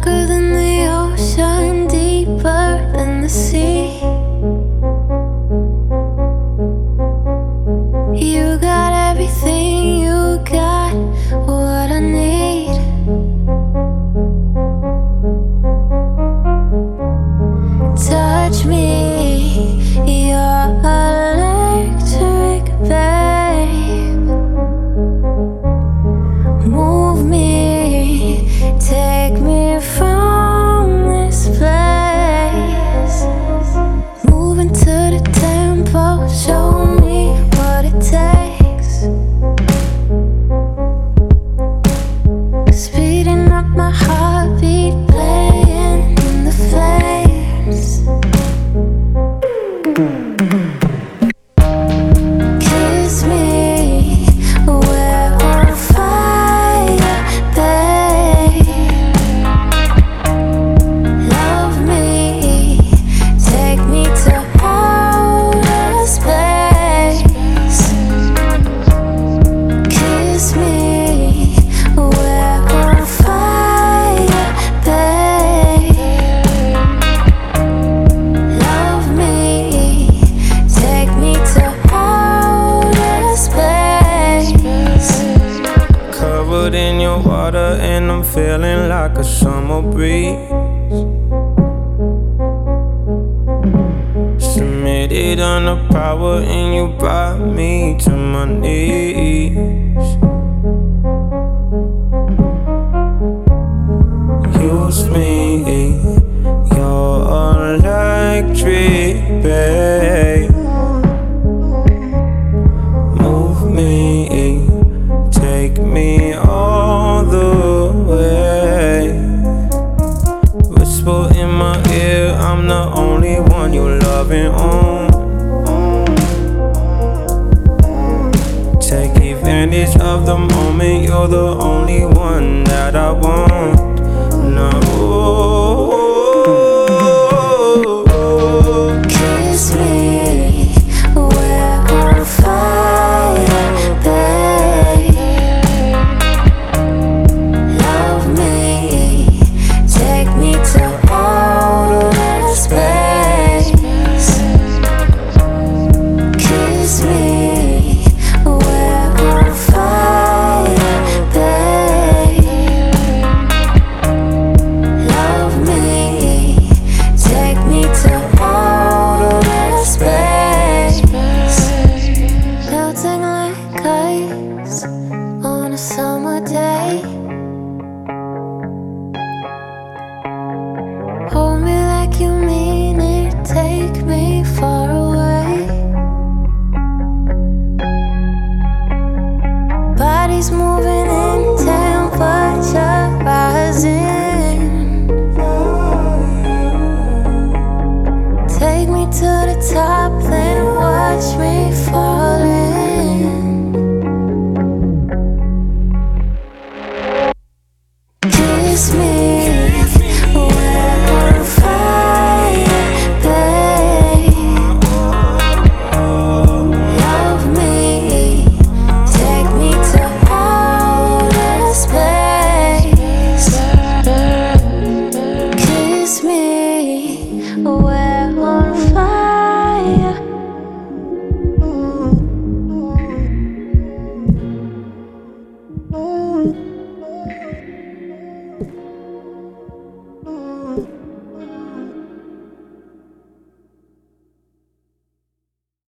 darker than foot in your water, and I'm feeling like a summer breeze. Submitted on the power, and you brought me to my knees. Use me, you're electric, babe. Move me, take me only one you love and own. Oh. Take advantage of the moment, you're the only one that I want. No. miss me.